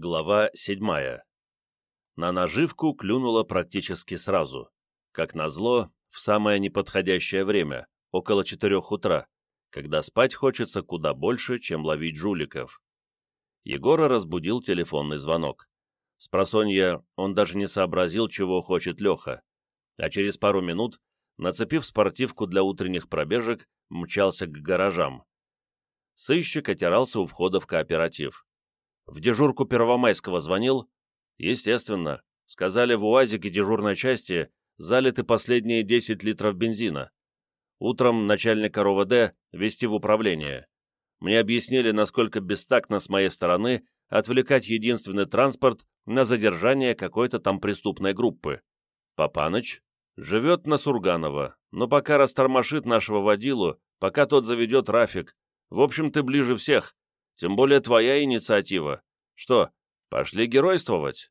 Глава седьмая. На наживку клюнуло практически сразу. Как назло, в самое неподходящее время, около четырех утра, когда спать хочется куда больше, чем ловить жуликов. Егора разбудил телефонный звонок. Спросонья он даже не сообразил, чего хочет Леха, а через пару минут, нацепив спортивку для утренних пробежек, мчался к гаражам. Сыщик отирался у входа в кооператив. В дежурку Первомайского звонил? Естественно. Сказали, в УАЗике дежурной части залиты последние 10 литров бензина. Утром начальник РОВД вести в управление. Мне объяснили, насколько бестактно с моей стороны отвлекать единственный транспорт на задержание какой-то там преступной группы. Папаныч живет на Сурганова, но пока растормошит нашего водилу, пока тот заведет Рафик. В общем, ты ближе всех, тем более твоя инициатива. Что, пошли геройствовать?»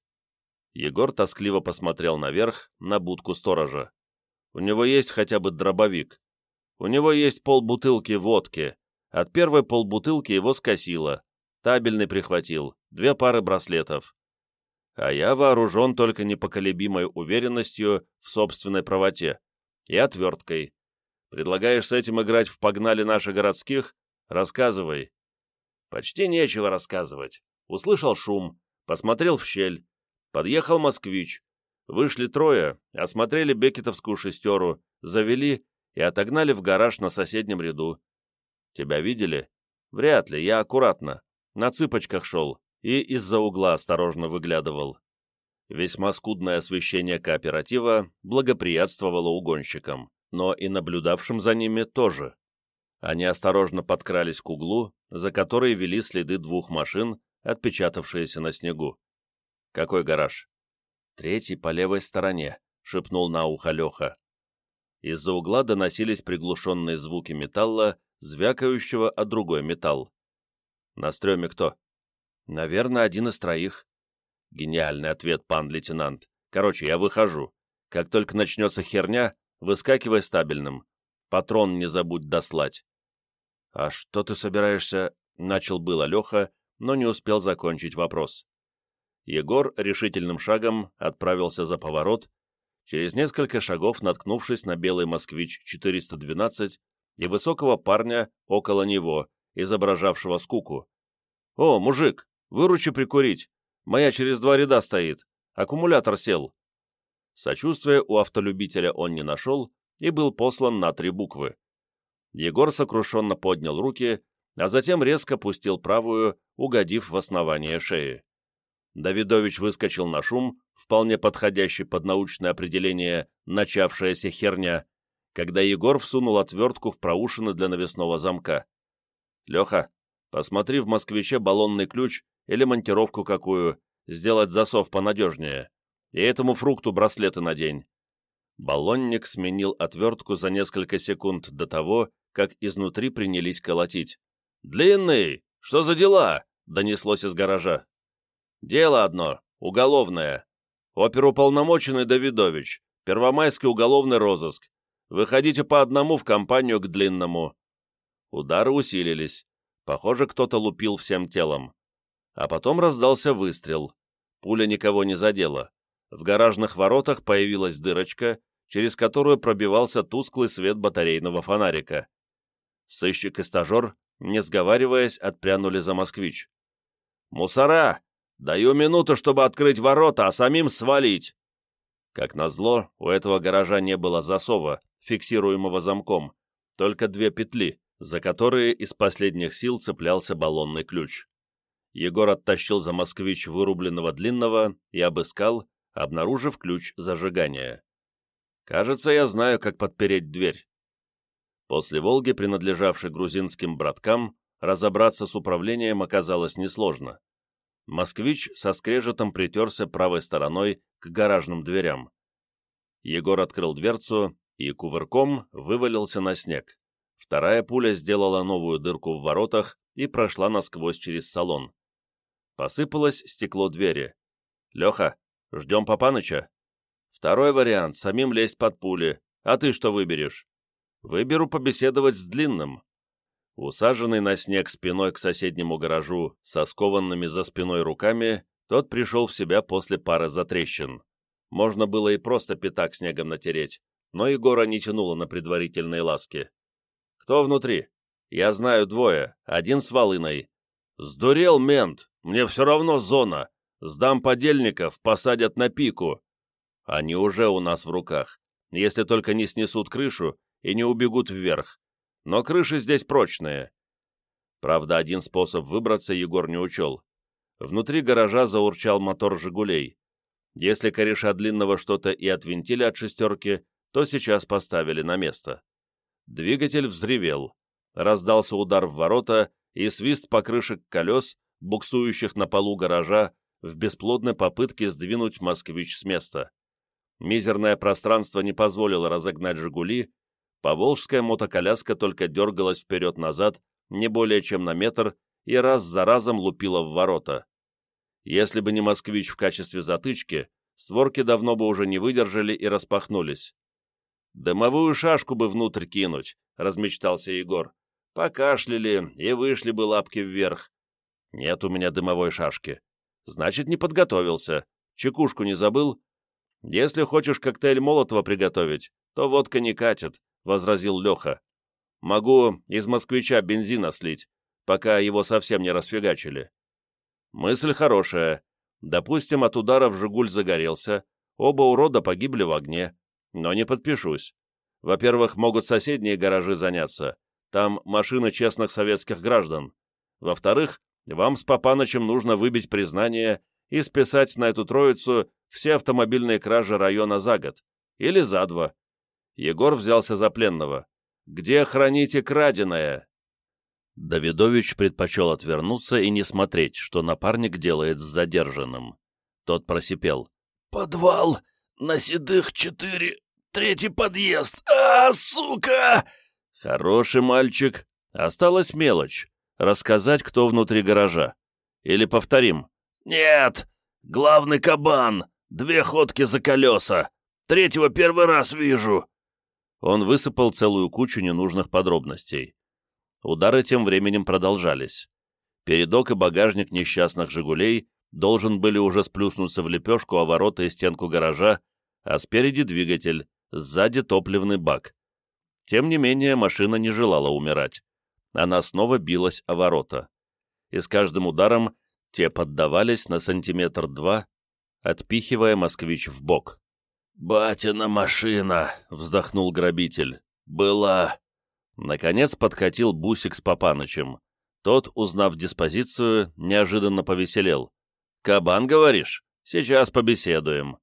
Егор тоскливо посмотрел наверх, на будку сторожа. «У него есть хотя бы дробовик. У него есть полбутылки водки. От первой полбутылки его скосило. Табельный прихватил, две пары браслетов. А я вооружен только непоколебимой уверенностью в собственной правоте и отверткой. Предлагаешь с этим играть в «Погнали наших городских»? Рассказывай. Почти нечего рассказывать. Услышал шум, посмотрел в щель. Подъехал москвич. Вышли трое, осмотрели бекетовскую шестеру, завели и отогнали в гараж на соседнем ряду. Тебя видели? Вряд ли, я аккуратно. На цыпочках шел и из-за угла осторожно выглядывал. Весьма скудное освещение кооператива благоприятствовало угонщикам, но и наблюдавшим за ними тоже. Они осторожно подкрались к углу, за который вели следы двух машин, отпечатавшиеся на снегу. «Какой гараж?» «Третий по левой стороне», — шепнул на ухо Леха. Из-за угла доносились приглушенные звуки металла, звякающего о другой металл. «На стреме кто?» «Наверное, один из троих». «Гениальный ответ, пан лейтенант. Короче, я выхожу. Как только начнется херня, выскакивай стабильным. Патрон не забудь дослать». «А что ты собираешься?» — начал было Леха, но не успел закончить вопрос. Егор решительным шагом отправился за поворот, через несколько шагов наткнувшись на белый «Москвич-412» и высокого парня около него, изображавшего скуку. «О, мужик, выручи прикурить! Моя через два ряда стоит. Аккумулятор сел». Сочувствия у автолюбителя он не нашел, и был послан на три буквы. Егор сокрушенно поднял руки, а затем резко пустил правую, угодив в основание шеи. Давидович выскочил на шум, вполне подходящий под научное определение «начавшаяся херня», когда Егор всунул отвертку в проушины для навесного замка. «Леха, посмотри в «Москвиче» баллонный ключ или монтировку какую, сделать засов понадежнее, и этому фрукту браслеты надень. Баллонник сменил отвертку за несколько секунд до того, как изнутри принялись колотить. «Длинный! Что за дела?» — донеслось из гаража. «Дело одно, уголовное. Оперуполномоченный Давидович, Первомайский уголовный розыск. Выходите по одному в компанию к длинному». Удары усилились. Похоже, кто-то лупил всем телом. А потом раздался выстрел. Пуля никого не задела. В гаражных воротах появилась дырочка, через которую пробивался тусклый свет батарейного фонарика. Сыщик и стажер, не сговариваясь, отпрянули за москвич. «Мусора! Даю минуту, чтобы открыть ворота, а самим свалить!» Как назло, у этого гаража не было засова, фиксируемого замком, только две петли, за которые из последних сил цеплялся баллонный ключ. Егор оттащил за москвич вырубленного длинного и обыскал, обнаружив ключ зажигания. Кажется, я знаю, как подпереть дверь. После «Волги», принадлежавшей грузинским браткам, разобраться с управлением оказалось несложно. «Москвич» со скрежетом притерся правой стороной к гаражным дверям. Егор открыл дверцу и кувырком вывалился на снег. Вторая пуля сделала новую дырку в воротах и прошла насквозь через салон. Посыпалось стекло двери. «Леха, ждем Папаныча?» Второй вариант — самим лезть под пули. А ты что выберешь? Выберу побеседовать с Длинным. Усаженный на снег спиной к соседнему гаражу со скованными за спиной руками, Тот пришел в себя после пары затрещин. Можно было и просто пятак снегом натереть, но Егора не тянуло на предварительные ласки. «Кто внутри?» «Я знаю двое, один с волыной». «Сдурел мент, мне все равно зона. Сдам подельников, посадят на пику». «Они уже у нас в руках, если только не снесут крышу и не убегут вверх. Но крыши здесь прочные». Правда, один способ выбраться Егор не учел. Внутри гаража заурчал мотор «Жигулей». Если кореша длинного что-то и отвинтили от шестерки, то сейчас поставили на место. Двигатель взревел. Раздался удар в ворота и свист покрышек колес, буксующих на полу гаража, в бесплодной попытке сдвинуть «Москвич» с места. Мизерное пространство не позволило разогнать «Жигули», поволжская мотоколяска только дергалась вперед-назад не более чем на метр и раз за разом лупила в ворота. Если бы не «Москвич» в качестве затычки, створки давно бы уже не выдержали и распахнулись. «Дымовую шашку бы внутрь кинуть», — размечтался Егор. «Покашляли, и вышли бы лапки вверх». «Нет у меня дымовой шашки». «Значит, не подготовился. Чекушку не забыл?» «Если хочешь коктейль Молотова приготовить, то водка не катит», — возразил Леха. «Могу из москвича бензина слить пока его совсем не расфигачили. Мысль хорошая. Допустим, от ударов «Жигуль» загорелся, оба урода погибли в огне, но не подпишусь. Во-первых, могут соседние гаражи заняться, там машины честных советских граждан. Во-вторых, вам с Папанычем нужно выбить признание и списать на эту троицу все автомобильные кражи района за год. Или за два. Егор взялся за пленного. «Где храните краденое?» Давидович предпочел отвернуться и не смотреть, что напарник делает с задержанным. Тот просипел. «Подвал! На седых четыре! Третий подъезд! А, сука!» «Хороший мальчик. Осталась мелочь. Рассказать, кто внутри гаража. Или повторим?» «Нет! Главный кабан! Две ходки за колеса! Третьего первый раз вижу!» Он высыпал целую кучу ненужных подробностей. Удары тем временем продолжались. Передок и багажник несчастных «Жигулей» должен были уже сплюснуться в лепешку о ворота и стенку гаража, а спереди двигатель, сзади топливный бак. Тем не менее, машина не желала умирать. Она снова билась о ворота. И с каждым ударом те поддавались на сантиметр-два, отпихивая москвич в бок. «Батина машина!» — вздохнул грабитель. «Была Наконец подкатил Бусик с Папанычем. Тот, узнав диспозицию, неожиданно повеселел. «Кабан, говоришь? Сейчас побеседуем».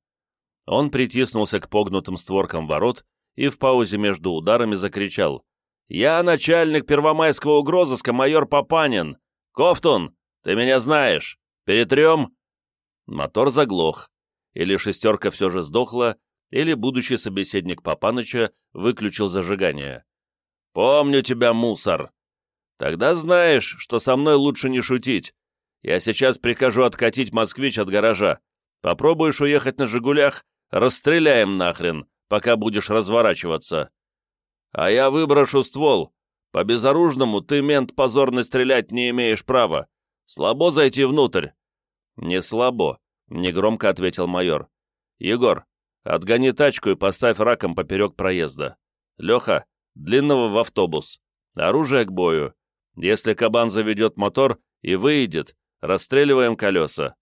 Он притиснулся к погнутым створкам ворот и в паузе между ударами закричал. «Я начальник первомайского угрозыска, майор Папанин! Кофтун, ты меня знаешь! Перетрем?» Мотор заглох. Или шестерка все же сдохла, или будущий собеседник Папаныча выключил зажигание. «Помню тебя, мусор!» «Тогда знаешь, что со мной лучше не шутить. Я сейчас прикажу откатить москвич от гаража. Попробуешь уехать на «Жигулях», расстреляем нахрен, пока будешь разворачиваться. А я выброшу ствол. По безоружному ты, мент, позорно стрелять не имеешь права. Слабо зайти внутрь?» «Не слабо», — негромко ответил майор. «Егор, отгони тачку и поставь раком поперек проезда. Леха, длинного в автобус, оружие к бою. Если кабан заведет мотор и выйдет, расстреливаем колеса.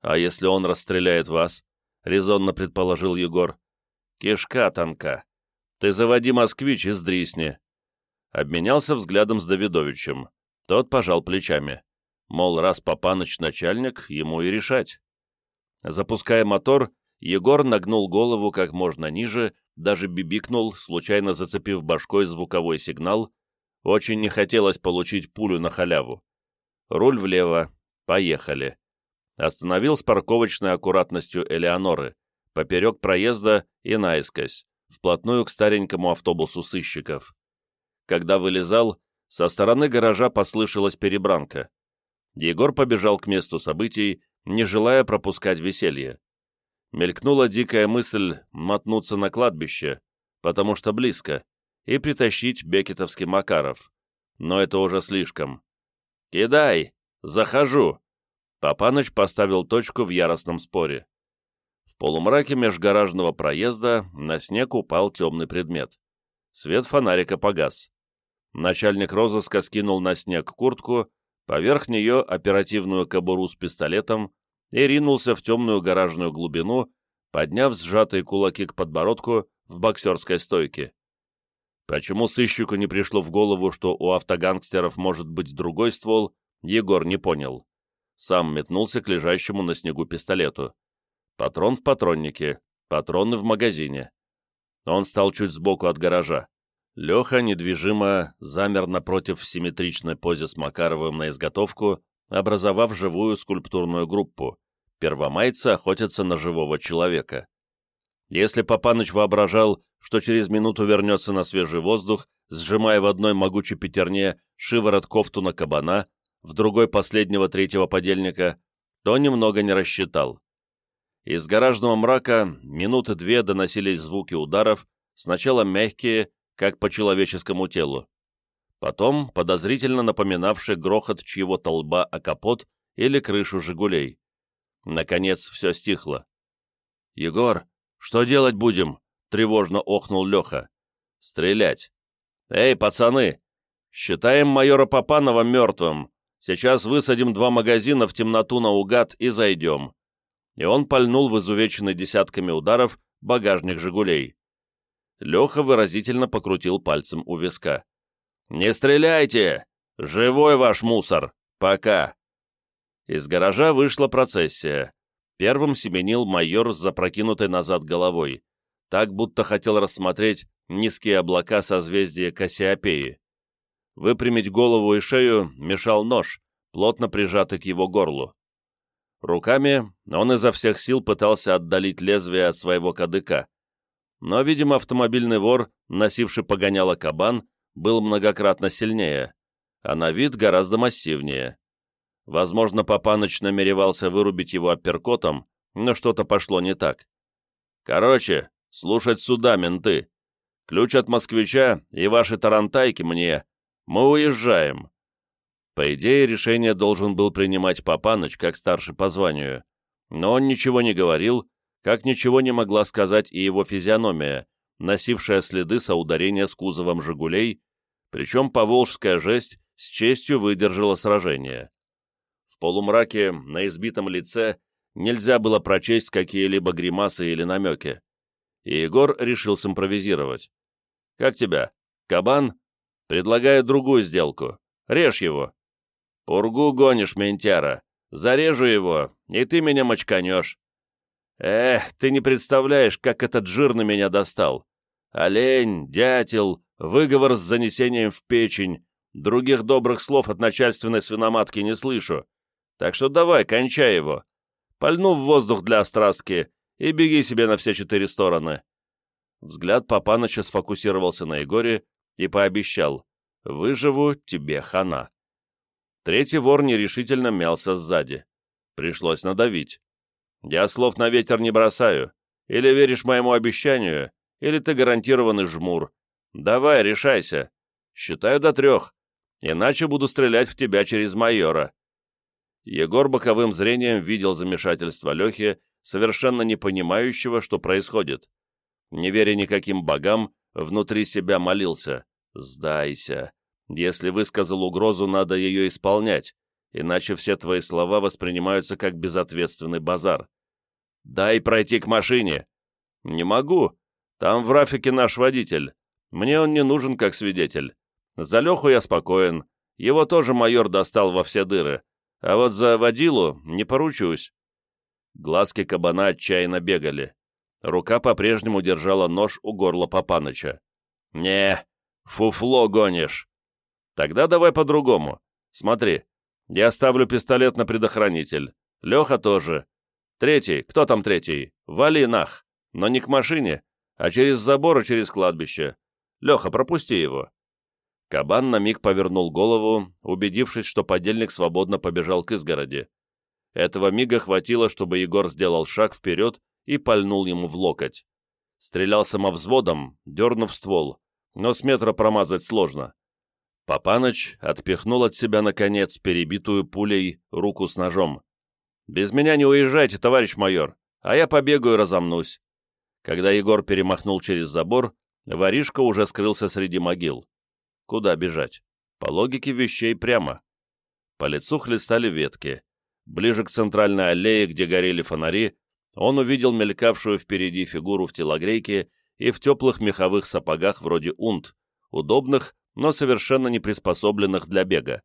А если он расстреляет вас? Резонно предположил Егор. Кишка тонка. Ты заводи москвич и сдрисни. Обменялся взглядом с Давидовичем. Тот пожал плечами. Мол, раз Папаныч начальник, ему и решать. Запуская мотор, Егор нагнул голову как можно ниже даже бибикнул, случайно зацепив башкой звуковой сигнал. Очень не хотелось получить пулю на халяву. Руль влево. Поехали. Остановил с парковочной аккуратностью Элеоноры, поперек проезда и наискось, вплотную к старенькому автобусу сыщиков. Когда вылезал, со стороны гаража послышалась перебранка. Егор побежал к месту событий, не желая пропускать веселье мелькнула дикая мысль мотнуться на кладбище, потому что близко, и притащить бекетовский Макаров. Но это уже слишком. «Кидай! Захожу!» Папаныч поставил точку в яростном споре. В полумраке межгаражного проезда на снег упал темный предмет. Свет фонарика погас. Начальник розыска скинул на снег куртку, поверх нее оперативную кобуру с пистолетом и ринулся в темную гаражную глубину, подняв сжатые кулаки к подбородку в боксерской стойке. Почему сыщику не пришло в голову, что у автогангстеров может быть другой ствол, Егор не понял. Сам метнулся к лежащему на снегу пистолету. Патрон в патроннике, патроны в магазине. Он стал чуть сбоку от гаража. Леха недвижимо замер напротив в симметричной позе с Макаровым на изготовку, образовав живую скульптурную группу. Первомайцы охотятся на живого человека. Если Папаныч воображал, что через минуту вернется на свежий воздух, сжимая в одной могучей пятерне шиворот кофту на кабана, в другой последнего третьего подельника, то немного не рассчитал. Из гаражного мрака минуты две доносились звуки ударов, сначала мягкие, как по человеческому телу. Потом подозрительно напоминавший грохот чьего-то лба о капот или крышу «Жигулей». Наконец все стихло. «Егор, что делать будем?» — тревожно охнул Леха. «Стрелять!» «Эй, пацаны! Считаем майора Попанова мертвым. Сейчас высадим два магазина в темноту наугад и зайдем». И он пальнул в изувеченный десятками ударов багажник «Жигулей». Леха выразительно покрутил пальцем у виска. «Не стреляйте! Живой ваш мусор! Пока!» Из гаража вышла процессия. Первым семенил майор с запрокинутой назад головой, так будто хотел рассмотреть низкие облака созвездия Кассиопеи. Выпрямить голову и шею мешал нож, плотно прижатый к его горлу. Руками он изо всех сил пытался отдалить лезвие от своего кадыка, но, видимо, автомобильный вор, носивший погоняло кабан, был многократно сильнее, а на вид гораздо массивнее. Возможно, Папаныч намеревался вырубить его апперкотом, но что-то пошло не так. Короче, слушать сюда, менты. Ключ от москвича и ваши тарантайки мне. Мы уезжаем. По идее, решение должен был принимать Папаныч, как старший по званию. Но он ничего не говорил, как ничего не могла сказать и его физиономия, носившая следы соударения с кузовом «Жигулей», причем поволжская жесть с честью выдержала сражение. В полумраке на избитом лице нельзя было прочесть какие-либо гримасы или намеки. И Егор решил симпровизировать. «Как тебя? Кабан? Предлагаю другую сделку. Режь его». «Пургу гонишь, ментяра. Зарежу его, и ты меня мочканешь. Эх, ты не представляешь, как этот жир на меня достал. Олень, дятел, выговор с занесением в печень. Других добрых слов от начальственной свиноматки не слышу. Так что давай, кончай его. Пальну в воздух для острастки и беги себе на все четыре стороны. Взгляд Папаныча сфокусировался на Егоре и пообещал «Выживу, тебе хана». Третий вор нерешительно мялся сзади. Пришлось надавить. Я слов на ветер не бросаю. Или веришь моему обещанию, или ты гарантированный жмур. Давай, решайся. Считаю до трех. Иначе буду стрелять в тебя через майора». Егор боковым зрением видел замешательство Лехи, совершенно не понимающего, что происходит. Не веря никаким богам, внутри себя молился. «Сдайся. Если высказал угрозу, надо ее исполнять, иначе все твои слова воспринимаются как безответственный базар. «Дай пройти к машине». «Не могу. Там в Рафике наш водитель. Мне он не нужен как свидетель. За Леху я спокоен. Его тоже майор достал во все дыры. А вот за водилу не поручусь». Глазки кабана отчаянно бегали. Рука по-прежнему держала нож у горла Папаныча. «Не, фуфло гонишь. Тогда давай по-другому. Смотри, я ставлю пистолет на предохранитель. Леха тоже. Третий, кто там третий? Вали нах. Но не к машине, а через забор и через кладбище. Леха, пропусти его. Кабан на миг повернул голову, убедившись, что подельник свободно побежал к изгороди. Этого мига хватило, чтобы Егор сделал шаг вперед и пальнул ему в локоть. Стрелял самовзводом, дернув ствол, но с метра промазать сложно. Папаныч отпихнул от себя, наконец, перебитую пулей руку с ножом. Без меня не уезжайте, товарищ майор, а я побегаю и разомнусь». Когда Егор перемахнул через забор, воришка уже скрылся среди могил. Куда бежать? По логике вещей прямо. По лицу хлестали ветки. Ближе к центральной аллее, где горели фонари, он увидел мелькавшую впереди фигуру в телогрейке и в теплых меховых сапогах вроде унт, удобных, но совершенно не приспособленных для бега.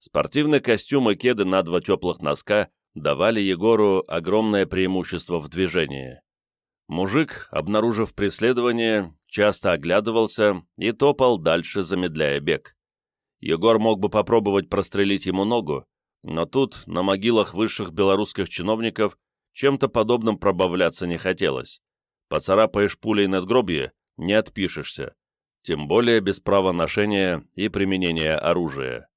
Спортивный костюм и кеды на два теплых носка давали Егору огромное преимущество в движении. Мужик, обнаружив преследование, часто оглядывался и топал дальше, замедляя бег. Егор мог бы попробовать прострелить ему ногу, но тут, на могилах высших белорусских чиновников, чем-то подобным пробавляться не хотелось. Поцарапаешь пулей надгробье, не отпишешься, тем более без права ношения и применения оружия.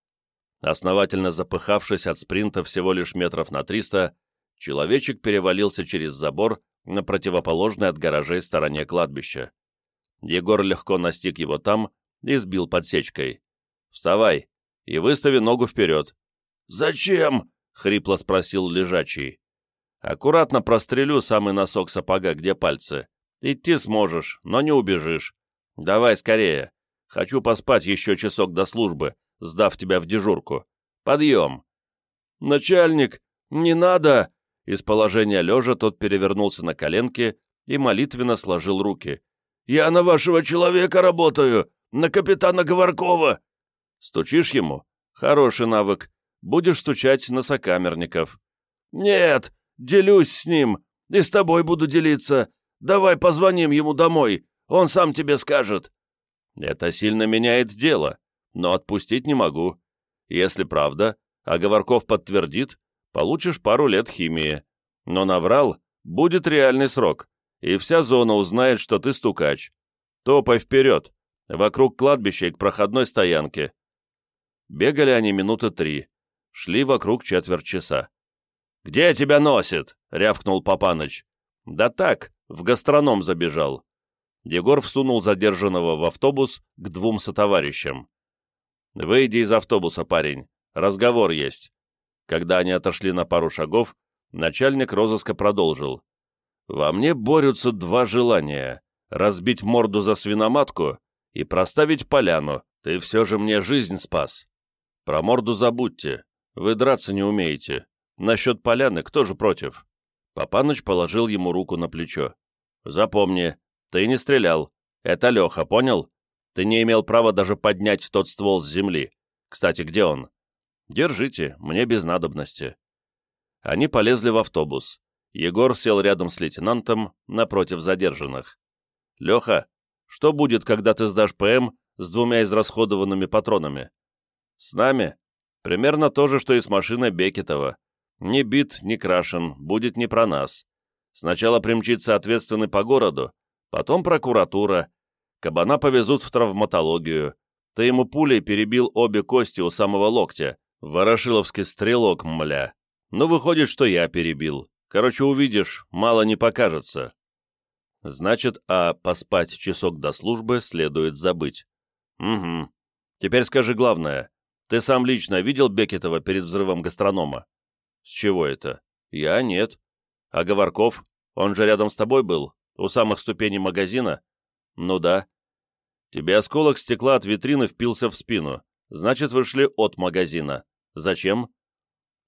Основательно запыхавшись от спринта всего лишь метров на 300, человечек перевалился через забор на противоположной от гаражей стороне кладбища. Егор легко настиг его там и сбил подсечкой. «Вставай и выстави ногу вперед». «Зачем?» — хрипло спросил лежачий. «Аккуратно прострелю самый носок сапога, где пальцы. Идти сможешь, но не убежишь. Давай скорее. Хочу поспать еще часок до службы, сдав тебя в дежурку. Подъем!» «Начальник, не надо!» Из положения лежа тот перевернулся на коленки и молитвенно сложил руки. «Я на вашего человека работаю, на капитана Говоркова!» «Стучишь ему? Хороший навык. Будешь стучать на сокамерников». «Нет, делюсь с ним, и с тобой буду делиться. Давай позвоним ему домой, он сам тебе скажет». «Это сильно меняет дело, но отпустить не могу. Если правда, а Говорков подтвердит, получишь пару лет химии. Но наврал, будет реальный срок, и вся зона узнает, что ты стукач. Топай вперед, вокруг кладбища и к проходной стоянке. Бегали они минуты три, шли вокруг четверть часа. «Где тебя носит?» — рявкнул Папаныч. «Да так, в гастроном забежал». Егор всунул задержанного в автобус к двум сотоварищам. «Выйди из автобуса, парень, разговор есть». Когда они отошли на пару шагов, начальник розыска продолжил. «Во мне борются два желания — разбить морду за свиноматку и проставить поляну. Ты все же мне жизнь спас. Про морду забудьте. Вы драться не умеете. Насчет поляны кто же против?» Папаныч положил ему руку на плечо. «Запомни, ты не стрелял. Это Леха, понял? Ты не имел права даже поднять тот ствол с земли. Кстати, где он?» «Держите, мне без надобности». Они полезли в автобус. Егор сел рядом с лейтенантом, напротив задержанных. «Леха, что будет, когда ты сдашь ПМ с двумя израсходованными патронами?» «С нами? Примерно то же, что и с машиной Бекетова. Ни бит, ни крашен, будет не про нас. Сначала примчится ответственный по городу, потом прокуратура. Кабана повезут в травматологию. Ты ему пулей перебил обе кости у самого локтя, Ворошиловский стрелок, мля. Ну, выходит, что я перебил. Короче, увидишь, мало не покажется. Значит, а поспать часок до службы следует забыть. Угу. Теперь скажи главное. Ты сам лично видел Бекетова перед взрывом гастронома? С чего это? Я нет. А Говорков? Он же рядом с тобой был? У самых ступеней магазина? Ну да. Тебе осколок стекла от витрины впился в спину. Значит, вышли от магазина. Зачем?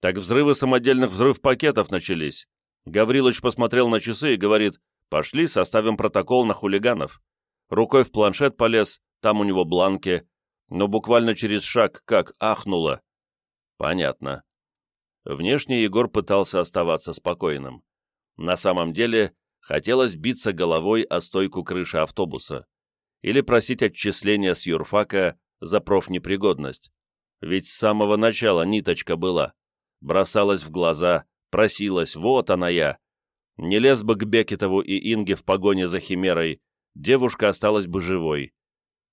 Так взрывы самодельных взрыв-пакетов начались. Гаврилович посмотрел на часы и говорит, пошли, составим протокол на хулиганов. Рукой в планшет полез, там у него бланки, но буквально через шаг как ахнуло. Понятно. Внешне Егор пытался оставаться спокойным. На самом деле, хотелось биться головой о стойку крыши автобуса или просить отчисления с юрфака за профнепригодность. Ведь с самого начала ниточка была. Бросалась в глаза, просилась, вот она я. Не лез бы к Бекетову и Инге в погоне за Химерой, девушка осталась бы живой.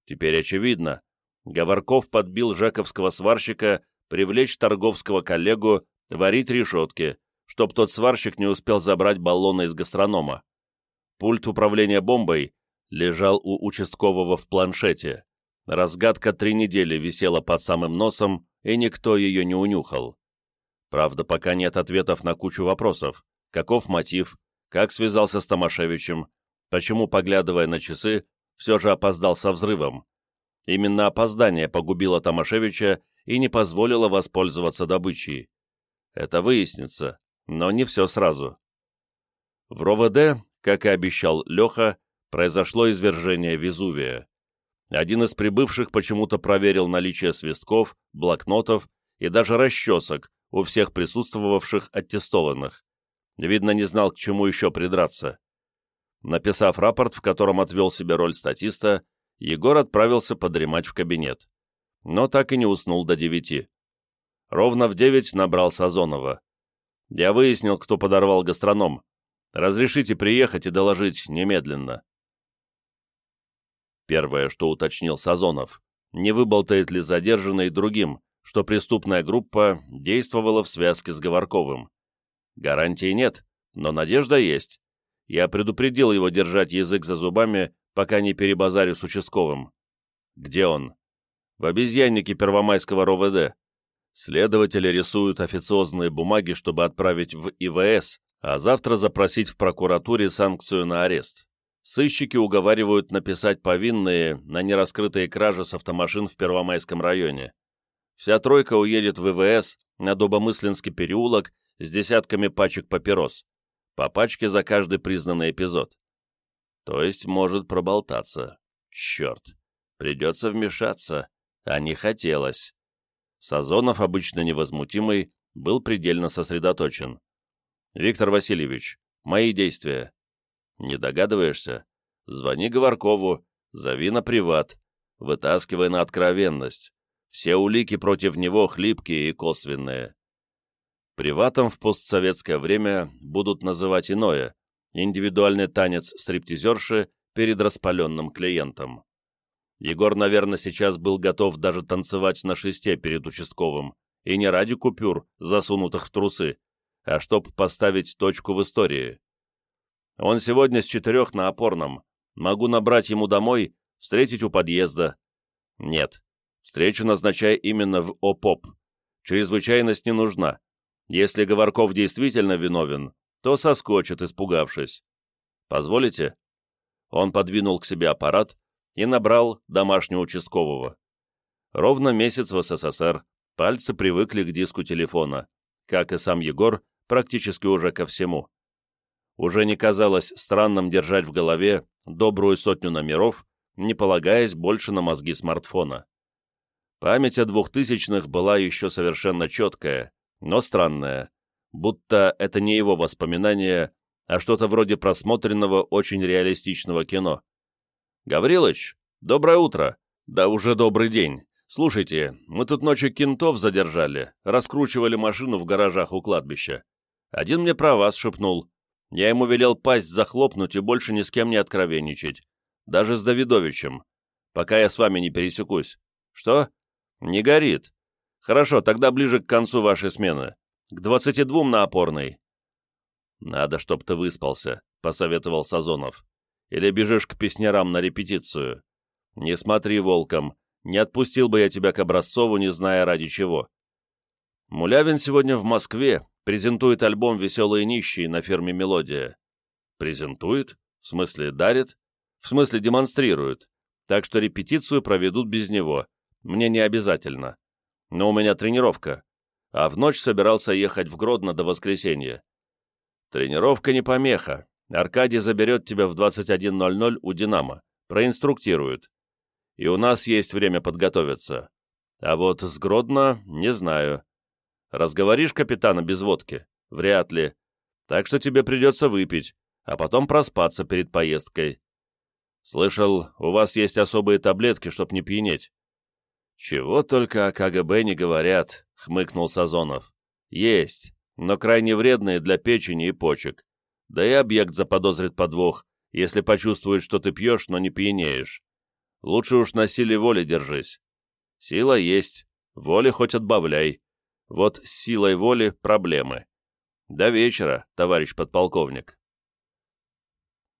Теперь очевидно. Говорков подбил жаковского сварщика привлечь торговского коллегу варить решетки, чтоб тот сварщик не успел забрать баллоны из гастронома. Пульт управления бомбой лежал у участкового в планшете. Разгадка три недели висела под самым носом, и никто ее не унюхал. Правда, пока нет ответов на кучу вопросов. Каков мотив? Как связался с Томашевичем? Почему, поглядывая на часы, все же опоздал со взрывом? Именно опоздание погубило Томашевича и не позволило воспользоваться добычей. Это выяснится, но не все сразу. В РОВД, как и обещал Леха, произошло извержение Везувия. Один из прибывших почему-то проверил наличие свистков, блокнотов и даже расчесок у всех присутствовавших аттестованных. Видно, не знал, к чему еще придраться. Написав рапорт, в котором отвел себе роль статиста, Егор отправился подремать в кабинет. Но так и не уснул до девяти. Ровно в девять набрал Сазонова. Я выяснил, кто подорвал гастроном. Разрешите приехать и доложить немедленно. Первое, что уточнил Сазонов, не выболтает ли задержанный другим, что преступная группа действовала в связке с Говорковым. Гарантии нет, но надежда есть. Я предупредил его держать язык за зубами, пока не перебазарю с участковым. Где он? В обезьяннике Первомайского РОВД. Следователи рисуют официозные бумаги, чтобы отправить в ИВС, а завтра запросить в прокуратуре санкцию на арест. Сыщики уговаривают написать повинные на нераскрытые кражи с автомашин в Первомайском районе. Вся тройка уедет в ИВС на Добомыслинский переулок с десятками пачек папирос. По пачке за каждый признанный эпизод. То есть может проболтаться. Черт. Придется вмешаться. А не хотелось. Сазонов, обычно невозмутимый, был предельно сосредоточен. «Виктор Васильевич, мои действия. Не догадываешься? Звони Говоркову, зови на приват, вытаскивай на откровенность. Все улики против него хлипкие и косвенные. Приватом в постсоветское время будут называть иное – индивидуальный танец стриптизерши перед распаленным клиентом. Егор, наверное, сейчас был готов даже танцевать на шесте перед участковым, и не ради купюр, засунутых в трусы, а чтоб поставить точку в истории. Он сегодня с четырех на опорном. Могу набрать ему домой, встретить у подъезда. Нет, встречу назначай именно в ОПОП. Чрезвычайность не нужна. Если Говорков действительно виновен, то соскочит, испугавшись. Позволите? Он подвинул к себе аппарат и набрал домашнего участкового. Ровно месяц в СССР, пальцы привыкли к диску телефона, как и сам Егор, практически уже ко всему уже не казалось странным держать в голове добрую сотню номеров, не полагаясь больше на мозги смартфона. Память о двухтысячных была еще совершенно четкая, но странная, будто это не его воспоминания, а что-то вроде просмотренного очень реалистичного кино. «Гаврилыч, доброе утро!» «Да уже добрый день. Слушайте, мы тут ночью кентов задержали, раскручивали машину в гаражах у кладбища. Один мне про вас шепнул. Я ему велел пасть захлопнуть и больше ни с кем не откровенничать. Даже с Давидовичем. Пока я с вами не пересекусь. Что? Не горит. Хорошо, тогда ближе к концу вашей смены. К двадцати двум на опорной. Надо, чтоб ты выспался, посоветовал Сазонов. Или бежишь к песнярам на репетицию. Не смотри волком. Не отпустил бы я тебя к Образцову, не зная ради чего. Мулявин сегодня в Москве, презентует альбом «Веселые нищие» на фирме «Мелодия». Презентует? В смысле, дарит? В смысле, демонстрирует. Так что репетицию проведут без него. Мне не обязательно. Но у меня тренировка. А в ночь собирался ехать в Гродно до воскресенья. Тренировка не помеха. Аркадий заберет тебя в 21.00 у «Динамо». Проинструктирует. И у нас есть время подготовиться. А вот с Гродно не знаю. Разговоришь капитана без водки? Вряд ли. Так что тебе придется выпить, а потом проспаться перед поездкой. Слышал, у вас есть особые таблетки, чтоб не пьянеть. Чего только о КГБ не говорят, хмыкнул Сазонов. Есть, но крайне вредные для печени и почек. Да и объект заподозрит подвох, если почувствует, что ты пьешь, но не пьянеешь. Лучше уж на силе воли держись. Сила есть, воли хоть отбавляй. Вот с силой воли проблемы. До вечера, товарищ подполковник.